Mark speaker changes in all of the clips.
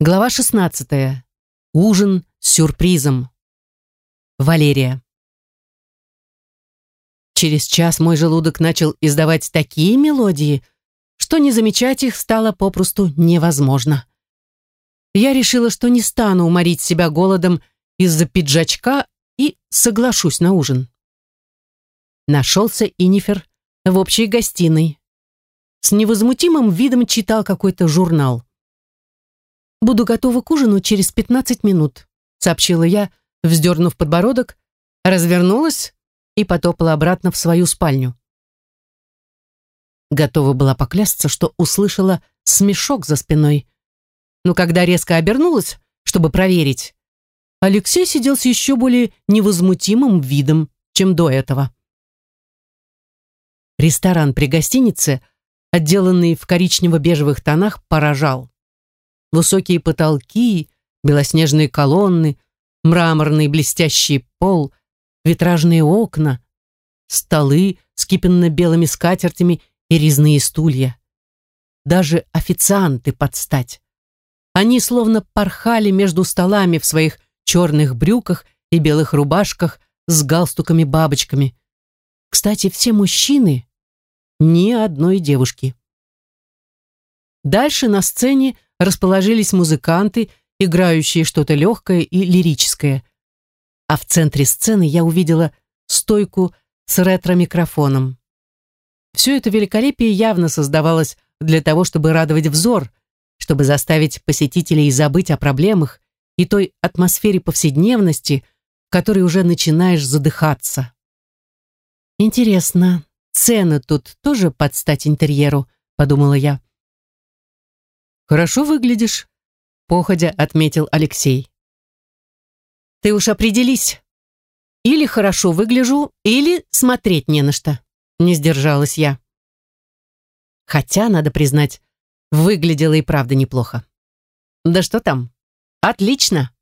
Speaker 1: Глава 16. Ужин с сюрпризом. Валерия. Через час мой желудок начал издавать такие мелодии, что не замечать их стало попросту невозможно. Я решила, что не стану уморить себя голодом из-за пиджачка и соглашусь на ужин. Нашелся Инифер в общей гостиной. С невозмутимым видом читал какой-то журнал. «Буду готова к ужину через пятнадцать минут», сообщила я, вздернув подбородок, развернулась и потопала обратно в свою спальню. Готова была поклясться, что услышала смешок за спиной. Но когда резко обернулась, чтобы проверить, Алексей сидел с еще более невозмутимым видом, чем до этого. Ресторан при гостинице, отделанный в коричнево-бежевых тонах, поражал. Высокие потолки, белоснежные колонны, мраморный блестящий пол, витражные окна, столы с кипенно-белыми скатертями и резные стулья. Даже официанты под стать. Они словно порхали между столами в своих черных брюках и белых рубашках с галстуками-бабочками. Кстати, все мужчины, ни одной девушки. Дальше на сцене расположились музыканты, играющие что-то легкое и лирическое. А в центре сцены я увидела стойку с ретро-микрофоном. Все это великолепие явно создавалось для того, чтобы радовать взор, чтобы заставить посетителей забыть о проблемах и той атмосфере повседневности, в которой уже начинаешь задыхаться. Интересно, цены тут тоже под стать интерьеру, подумала я. «Хорошо выглядишь», — походя отметил Алексей. «Ты уж определись. Или хорошо выгляжу, или смотреть не на что», — не сдержалась я. Хотя, надо признать, выглядела и правда неплохо. Да что там? Отлично.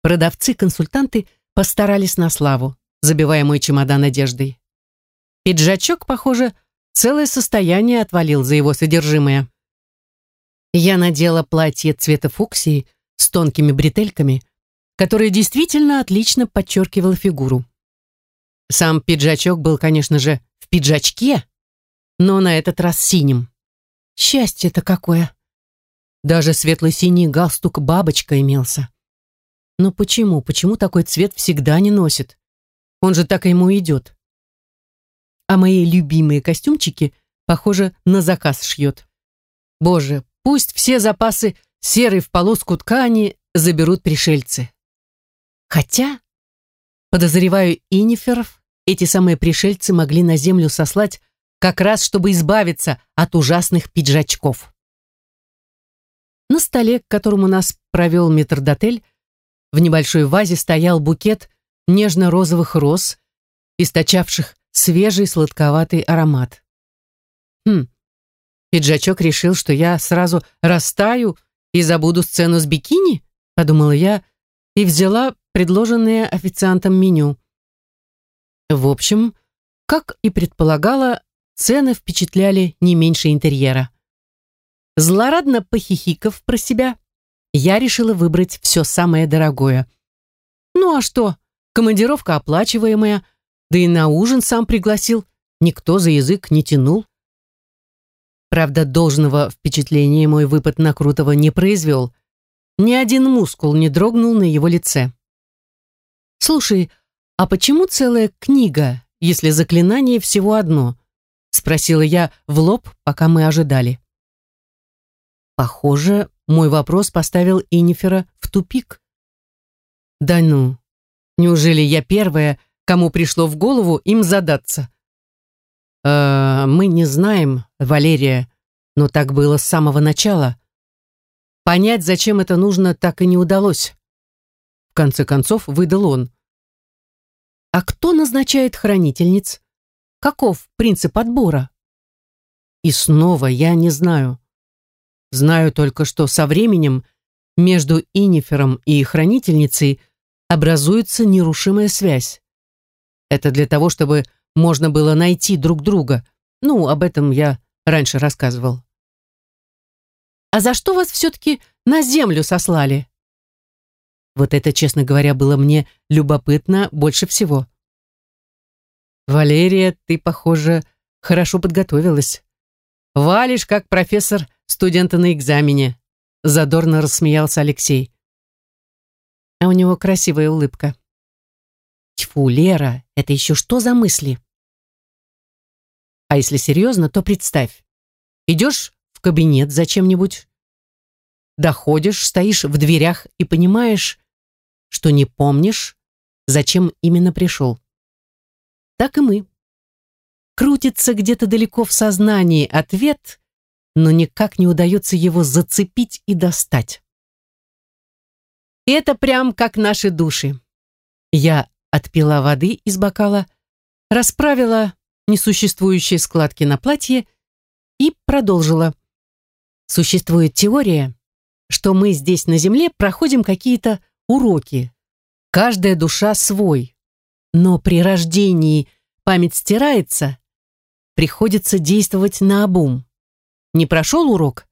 Speaker 1: Продавцы-консультанты постарались на славу, забивая мой чемодан одеждой. Пиджачок, похоже, целое состояние отвалил за его содержимое. Я надела платье цвета фуксии с тонкими бретельками, которое действительно отлично подчеркивало фигуру. Сам пиджачок был, конечно же, в пиджачке, но на этот раз синим. Счастье-то какое! Даже светло-синий галстук-бабочка имелся. Но почему, почему такой цвет всегда не носит? Он же так ему идет. А мои любимые костюмчики, похоже, на заказ шьет. Боже, Пусть все запасы серой в полоску ткани заберут пришельцы. Хотя, подозреваю, иниферов эти самые пришельцы могли на землю сослать как раз, чтобы избавиться от ужасных пиджачков. На столе, к которому нас провел метрдотель, в небольшой вазе стоял букет нежно-розовых роз, источавших свежий сладковатый аромат. Хм, Пиджачок решил, что я сразу растаю и забуду сцену с бикини, подумала я и взяла предложенное официантом меню. В общем, как и предполагала, цены впечатляли не меньше интерьера. Злорадно похихиков про себя, я решила выбрать все самое дорогое. Ну а что, командировка оплачиваемая, да и на ужин сам пригласил, никто за язык не тянул. Правда, должного впечатления мой выпад на Крутого не произвел. Ни один мускул не дрогнул на его лице. «Слушай, а почему целая книга, если заклинание всего одно?» Спросила я в лоб, пока мы ожидали. Похоже, мой вопрос поставил Инифера в тупик. «Да ну, неужели я первая, кому пришло в голову им задаться?» «Э, «Мы не знаем, Валерия, но так было с самого начала. Понять, зачем это нужно, так и не удалось». В конце концов, выдал он. «А кто назначает хранительниц? Каков принцип отбора?» И снова я не знаю. Знаю только, что со временем между Инифером и хранительницей образуется нерушимая связь. Это для того, чтобы можно было найти друг друга. Ну, об этом я раньше рассказывал. «А за что вас все-таки на землю сослали. Вот это, честно говоря, было мне любопытно больше всего. Валерия, ты, похоже, хорошо подготовилась. Валишь, как профессор студента на экзамене. Задорно рассмеялся Алексей. А у него красивая улыбка. Тьфу, Лера, это еще что за мысли? А если серьезно, то представь. Идешь в кабинет зачем-нибудь, доходишь, стоишь в дверях и понимаешь, что не помнишь, зачем именно пришел. Так и мы. Крутится где-то далеко в сознании ответ, но никак не удается его зацепить и достать. Это прям как наши души. Я отпила воды из бокала, расправила несуществующие складки на платье и продолжила. Существует теория, что мы здесь на Земле проходим какие-то уроки. Каждая душа свой. Но при рождении память стирается, приходится действовать на обум. Не прошел урок?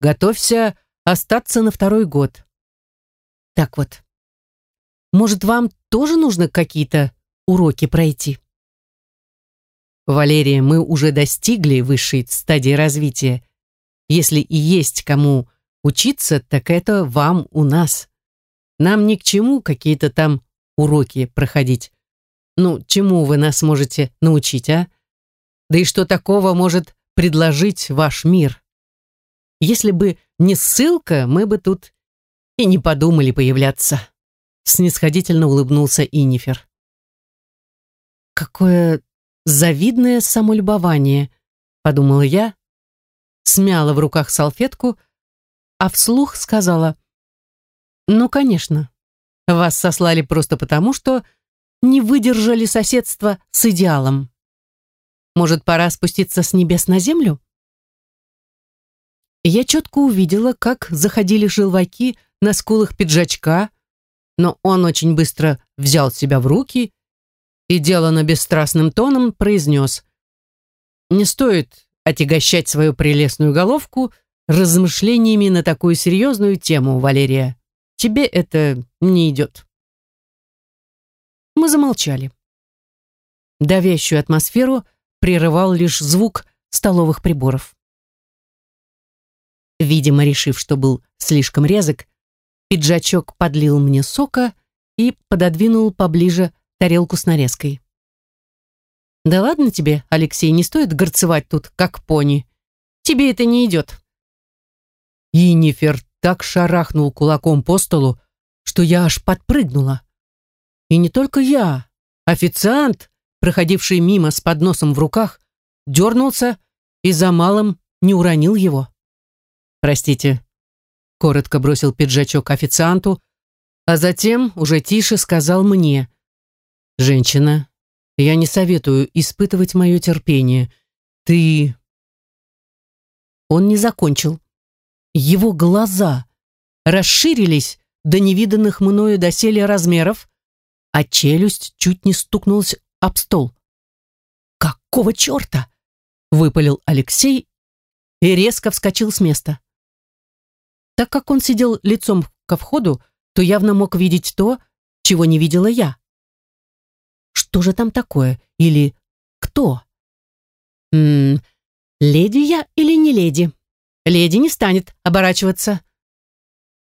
Speaker 1: Готовься остаться на второй год. Так вот, может, вам тоже нужно какие-то уроки пройти? Валерия, мы уже достигли высшей стадии развития. Если и есть кому учиться, так это вам у нас. Нам ни к чему какие-то там уроки проходить. Ну, чему вы нас можете научить, а? Да и что такого может предложить ваш мир? Если бы не ссылка, мы бы тут и не подумали появляться. Снисходительно улыбнулся Инифер. Какое завидное самолюбование, подумала я, смяла в руках салфетку, а вслух сказала, ну, конечно. Вас сослали просто потому, что не выдержали соседства с идеалом. Может, пора спуститься с небес на землю? Я четко увидела, как заходили желваки на скулах пиджачка, но он очень быстро взял себя в руки и делано бесстрастным тоном произнес «Не стоит отягощать свою прелестную головку размышлениями на такую серьезную тему, Валерия. Тебе это не идет. Мы замолчали. Давящую атмосферу прерывал лишь звук столовых приборов. Видимо, решив, что был слишком резок, пиджачок подлил мне сока и пододвинул поближе тарелку с нарезкой. «Да ладно тебе, Алексей, не стоит горцевать тут, как пони. Тебе это не идет». «Инифер, так шарахнул кулаком по столу, что я аж подпрыгнула. И не только я. Официант, проходивший мимо с подносом в руках, дернулся и за малым не уронил его. «Простите», — коротко бросил пиджачок официанту, а затем уже тише сказал мне. «Женщина, я не советую испытывать мое терпение. Ты...» Он не закончил. Его глаза расширились до невиданных мною доселе размеров, а челюсть чуть не стукнулась об стол. «Какого черта?» — выпалил Алексей и резко вскочил с места. Так как он сидел лицом ко входу, то явно мог видеть то, чего не видела я. Что же там такое? Или кто? М -м, леди я или не леди? Леди не станет оборачиваться.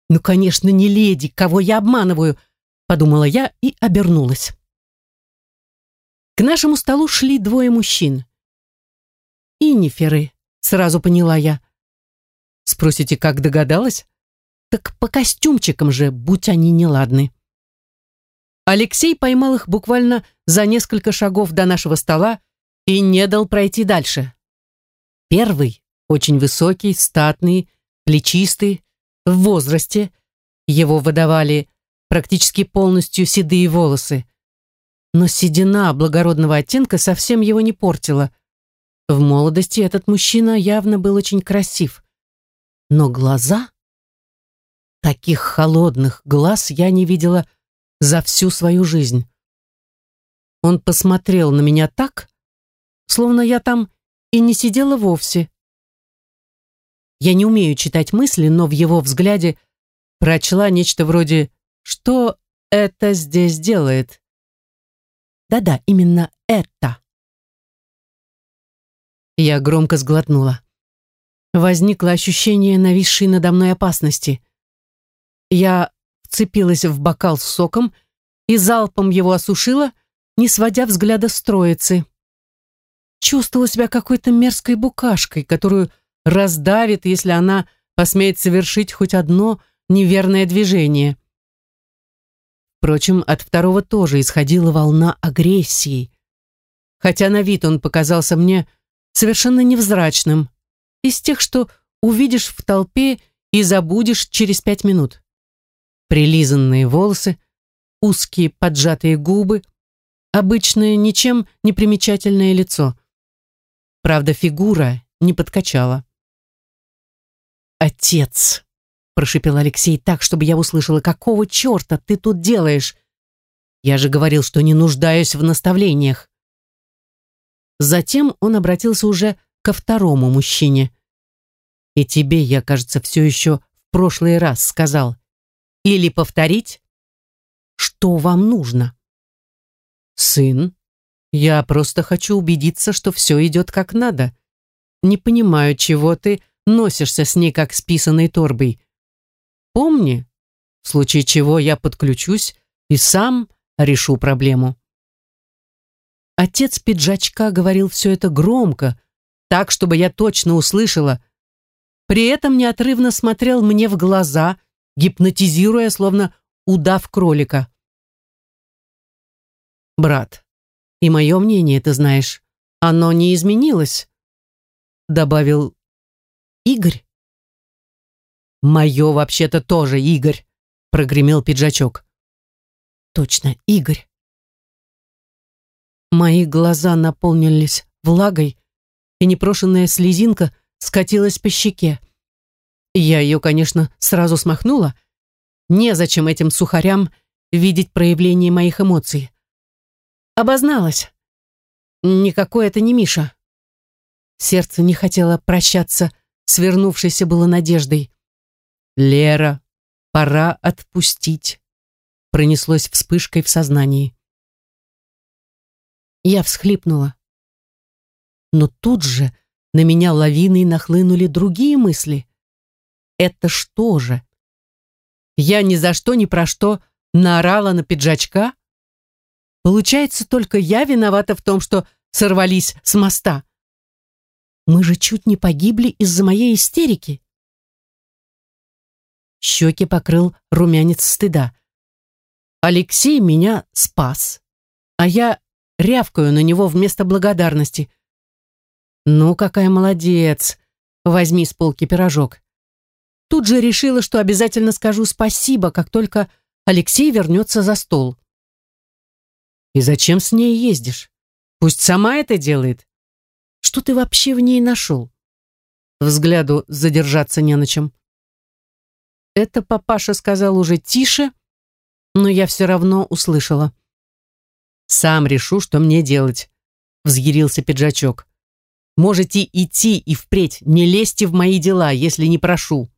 Speaker 1: «Ну, конечно, не леди, кого я обманываю», — подумала я и обернулась. К нашему столу шли двое мужчин. «Инниферы», — сразу поняла я. Спросите, как догадалась? Так по костюмчикам же, будь они неладны. Алексей поймал их буквально за несколько шагов до нашего стола и не дал пройти дальше. Первый очень высокий, статный, плечистый, в возрасте. Его выдавали практически полностью седые волосы. Но седина благородного оттенка совсем его не портила. В молодости этот мужчина явно был очень красив. Но глаза... Таких холодных глаз я не видела за всю свою жизнь. Он посмотрел на меня так, словно я там и не сидела вовсе, Я не умею читать мысли, но в его взгляде прочла нечто вроде «Что это здесь делает?» Да-да, именно это. Я громко сглотнула. Возникло ощущение нависшей надо мной опасности. Я вцепилась в бокал с соком и залпом его осушила, не сводя взгляда с троицы. Чувствовала себя какой-то мерзкой букашкой, которую раздавит, если она посмеет совершить хоть одно неверное движение. Впрочем, от второго тоже исходила волна агрессии. Хотя на вид он показался мне совершенно невзрачным, из тех, что увидишь в толпе и забудешь через пять минут. Прилизанные волосы, узкие поджатые губы, обычное ничем не примечательное лицо. Правда, фигура не подкачала. «Отец!» — прошипел Алексей так, чтобы я услышала, «какого черта ты тут делаешь? Я же говорил, что не нуждаюсь в наставлениях». Затем он обратился уже ко второму мужчине. «И тебе, я, кажется, все еще в прошлый раз сказал. Или повторить? Что вам нужно?» «Сын, я просто хочу убедиться, что все идет как надо. Не понимаю, чего ты носишься с ней, как с писаной торбой. Помни, в случае чего я подключусь и сам решу проблему». Отец пиджачка говорил все это громко, так, чтобы я точно услышала. При этом неотрывно смотрел мне в глаза, гипнотизируя, словно удав кролика. «Брат, и мое мнение, ты знаешь, оно не изменилось», добавил Игорь. «Мое вообще-то тоже Игорь», прогремел пиджачок. «Точно, Игорь». Мои глаза наполнились влагой, и непрошенная слезинка скатилась по щеке. Я ее, конечно, сразу смахнула. Незачем этим сухарям видеть проявление моих эмоций. Обозналась. Никакой это не Миша. Сердце не хотело прощаться, свернувшейся было надеждой. «Лера, пора отпустить», пронеслось вспышкой в сознании. Я всхлипнула. Но тут же на меня лавиной нахлынули другие мысли. Это что же? Я ни за что ни про что наорала на пиджачка? Получается, только я виновата в том, что сорвались с моста. Мы же чуть не погибли из-за моей истерики. Щеки покрыл румянец стыда. Алексей меня спас, а я рявкаю на него вместо благодарности. «Ну, какая молодец! Возьми с полки пирожок». Тут же решила, что обязательно скажу спасибо, как только Алексей вернется за стол. «И зачем с ней ездишь? Пусть сама это делает. Что ты вообще в ней нашел?» Взгляду задержаться не на чем. Это папаша сказал уже тише, но я все равно услышала. «Сам решу, что мне делать», — взъярился пиджачок. «Можете идти и впредь, не лезьте в мои дела, если не прошу».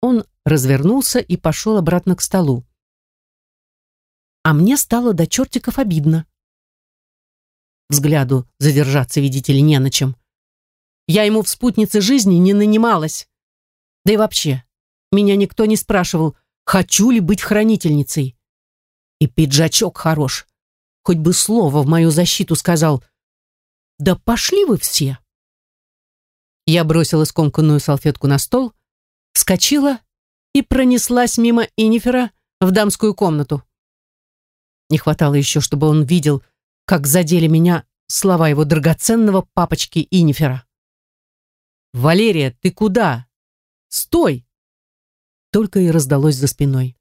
Speaker 1: Он развернулся и пошел обратно к столу. А мне стало до чертиков обидно. Взгляду задержаться, видите ли, не на чем. Я ему в спутнице жизни не нанималась. Да и вообще, меня никто не спрашивал, хочу ли быть хранительницей. И пиджачок хорош. Хоть бы слово в мою защиту сказал. Да пошли вы все. Я бросила скомканную салфетку на стол, вскочила и пронеслась мимо Инифера в дамскую комнату. Не хватало еще, чтобы он видел, как задели меня слова его драгоценного папочки Инифера. «Валерия, ты куда? Стой!» Только и раздалось за спиной.